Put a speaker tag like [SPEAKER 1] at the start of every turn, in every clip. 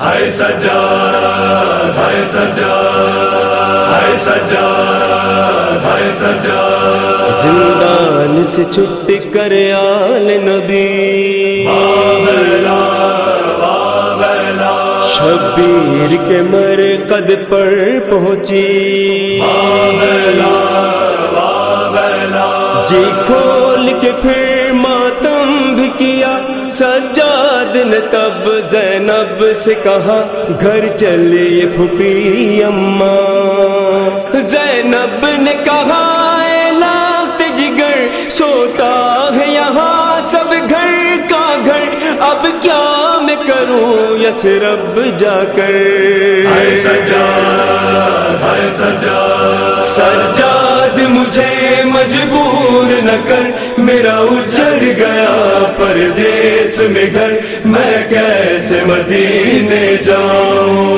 [SPEAKER 1] ہائے سجا ہائے سجا ہائے سجا ہائے سجا
[SPEAKER 2] زندان سے چھٹ کر آل نبی۔
[SPEAKER 1] بابلا بابلا۔
[SPEAKER 2] شبیر کے مر قد پر پہنچی۔
[SPEAKER 1] بابلا بابلا۔
[SPEAKER 2] جی کھول کے پھر ماتم بھی کیا۔ سجاد نے زینب سے کہا گھر چلیے پھپھی اماں؟ زینب نے کہا اے لاخت جگر سوتا ہے یہاں سب گھر کا گھر۔ اب کیا میں کروں؟ یس رب جا کر۔
[SPEAKER 1] سجا سجا
[SPEAKER 2] سجاد مجھے مجبور نہ کر، میرا اجڑ گیا پردیس میں گھر۔ میں کیسے مدینے جاؤں؟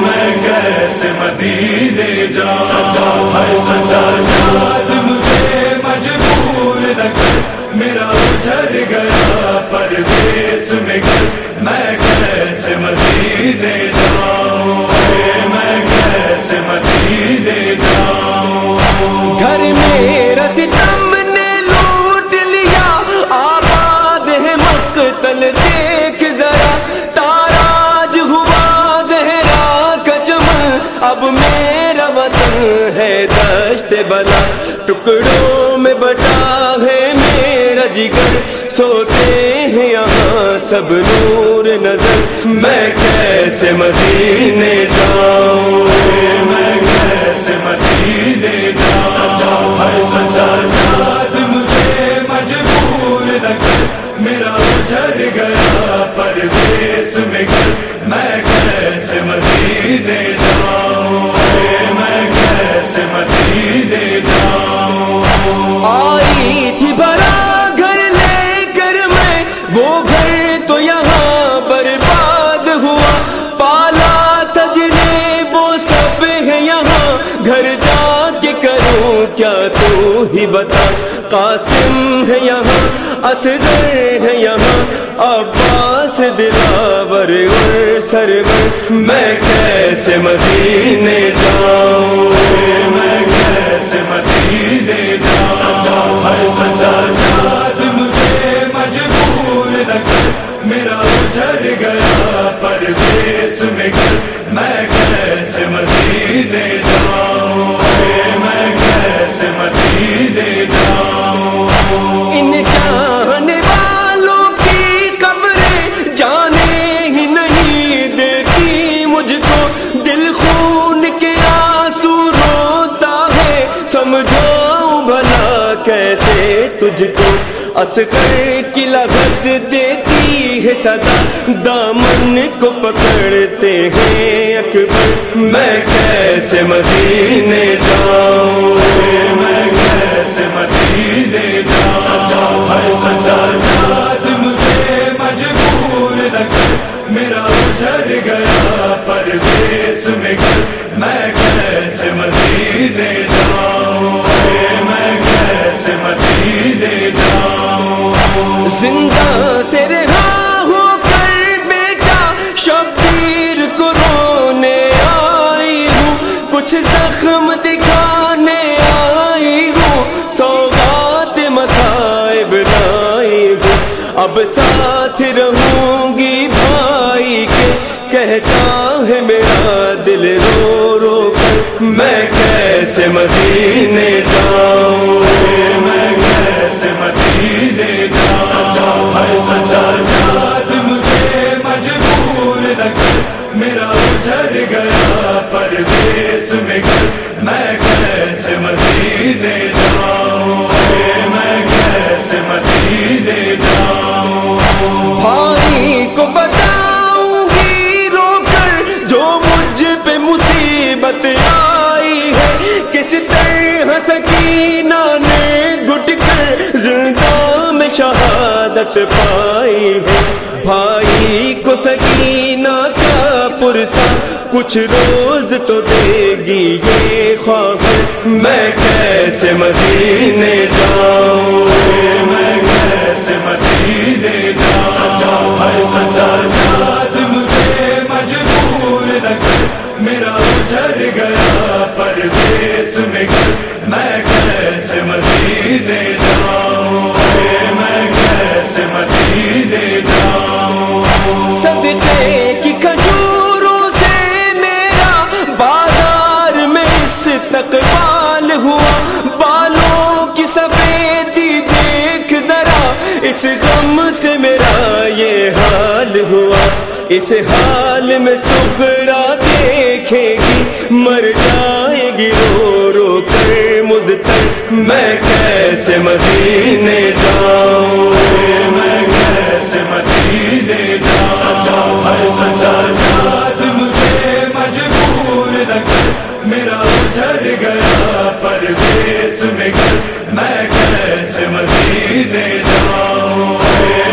[SPEAKER 1] میں کیسے مدینے جا سجا ہائے سجا
[SPEAKER 2] سجاد مجھے مجبور نہ کر،
[SPEAKER 1] میرا اجڑ گیا پردیس میں گھر۔ میں کیسے مدینے جاؤں؟ میں کیسے مدینے جاؤں؟
[SPEAKER 2] گھر میرا ستم نے لوٹ لیا آباد ہے مقتل دیکھ ذرا تاراج ہوا زہرا کا چمن اب میرا وطن ہے دشت بلا ٹکڑوں میں بٹا ہے میرا جگر سوتے ہیں یہاں سب نور نظر میں کیسے مدینے جاؤں
[SPEAKER 1] میں کیسے مدینے جا سجا ہائے
[SPEAKER 2] مجھے
[SPEAKER 1] مجبور نہ کر۔ میرا گیا پردیس میں میں کیسے مدینے جاؤں؟ میں کیسے مدینے جاؤں؟
[SPEAKER 2] تو ہی بتا، قاسم ہے یہاں، اصغر ہے یہاں، عباس دلاور اور سرور۔ میں کیسے مدینے جاؤں؟
[SPEAKER 1] میں کیسے مدینے جا سجا ہائے سجا
[SPEAKER 2] سجاد مجھے
[SPEAKER 1] مجبور نہ کر۔ میرا اجڑ گیا پردیس میں گھر میں کیسے مدینے جاؤں؟ میں کیسے مدینے
[SPEAKER 2] اصغر کی لغت دیتی ہے صدا، دامن کو پکڑتے ہیں اکبر۔ میں کیسے مدینے جاؤں؟
[SPEAKER 1] میں کیسے مدینے جا مجھے مجبور نہ کر۔ میرا اجڑ گیا پردیس میں گھر میں کیسے مدینے جاؤں؟ میں کیسے مدینے
[SPEAKER 2] ہاں زخم دکھانے آئی ہوں۔ سوگات مسائب لائی ہوں۔ اب ساتھ رہوں گی بھائی کے، کہتا ہے میرا دل رو میں کیسے مدینے جاؤں؟
[SPEAKER 1] میں کیسے مدینے جاؤں؟ سچا ہائے سچا
[SPEAKER 2] سجاد مجھے
[SPEAKER 1] مجبور نہ کر، میرا جھڑ گیا پردیس میں میں
[SPEAKER 2] رحمت پائی ہے۔ بھائی کو سکینہ کا پرسا کچھ روز تو دے گی یہ خواہش میں کیسے مدینے جاؤں؟
[SPEAKER 1] میں کیسے مدینے مجبور نہ میرا جھڑ
[SPEAKER 2] گیا پردیس میں کر۔ میرا بازار میں ہوا۔ بالوں کی دیکھ اس غم سے میرا یہ حال ہوا۔ اس حال میں سکرا دیکھے گی، مر جائے گی میں کیسے مدینے جاؤں؟
[SPEAKER 1] میں کیسے مدینے جاؤں؟ سچا ہر سچا مجھے مجبور نہ کر۔ میرا جھڑ گیا پرویش میں گھر میں کیسے مدینے جاؤں؟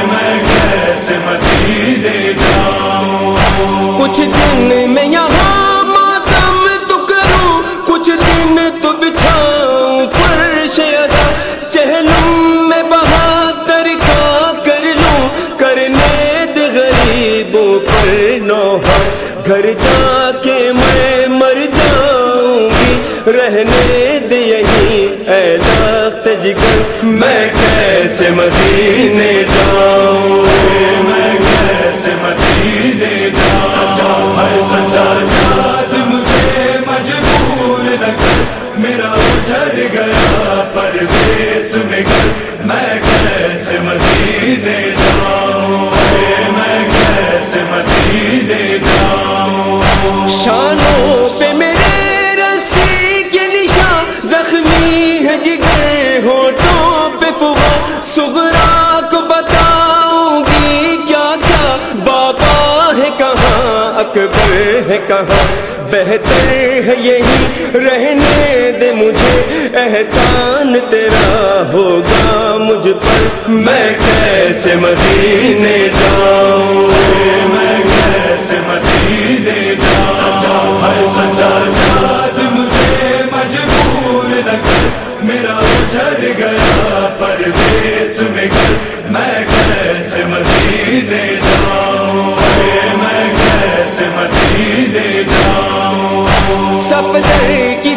[SPEAKER 1] میں کیسے مدینے جاؤں؟
[SPEAKER 2] کچھ دن میں یہاں ماتم تو کروں۔ کچھ دن تو بچھاؤں رہنے دے یہی اے لاخت جگر میں کیسے مدینے جاؤں؟
[SPEAKER 1] میں کیسے مدینے جاؤں؟ سچا ہر سچا مجھے مجبور نہ کر۔ میرا اجڑ گیا پرویش میں گھر میں کیسے مدینے جاؤں؟ میں کیسے مدینے جاؤں؟
[SPEAKER 2] شانوں پہ میرے زخمی ہے جگر ہوٹوں پہ فغا سغرا کو بتاؤں گی کیا کیا۔ بابا ہے کہاں، اکبر ہے کہاں۔ بہتر ہے یہی رہنے دے مجھے۔ احسان تیرا ہوگا مجھ پر۔ میں کیسے مدینے جاؤں؟
[SPEAKER 1] میں کیسے مدینے جاؤں؟ سچا ہر سچا مجھے مجبور نہ کر۔ گیا میں گھر میں کیسے مدینے جاؤں؟ میں کیسے مدینے جاؤں؟
[SPEAKER 2] سفر کی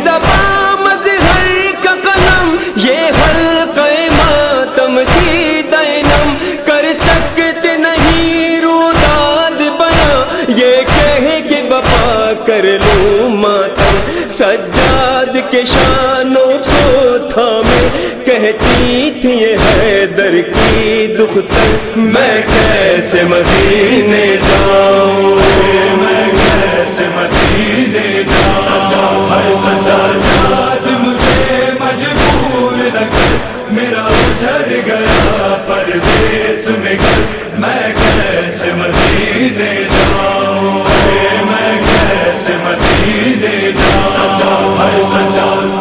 [SPEAKER 2] حیدر کی دختر میں کیسے مدینے جاؤں؟
[SPEAKER 1] میں کیسے مدینے جاؤں؟ سچا ہر سچا مجھے مجبور نہ کر۔ میرا اجڑ گیا پرویش میں گھر میں کیسے مدینے جاؤں؟ میں کیسے مدینے جاؤں؟ سچا ہر سچا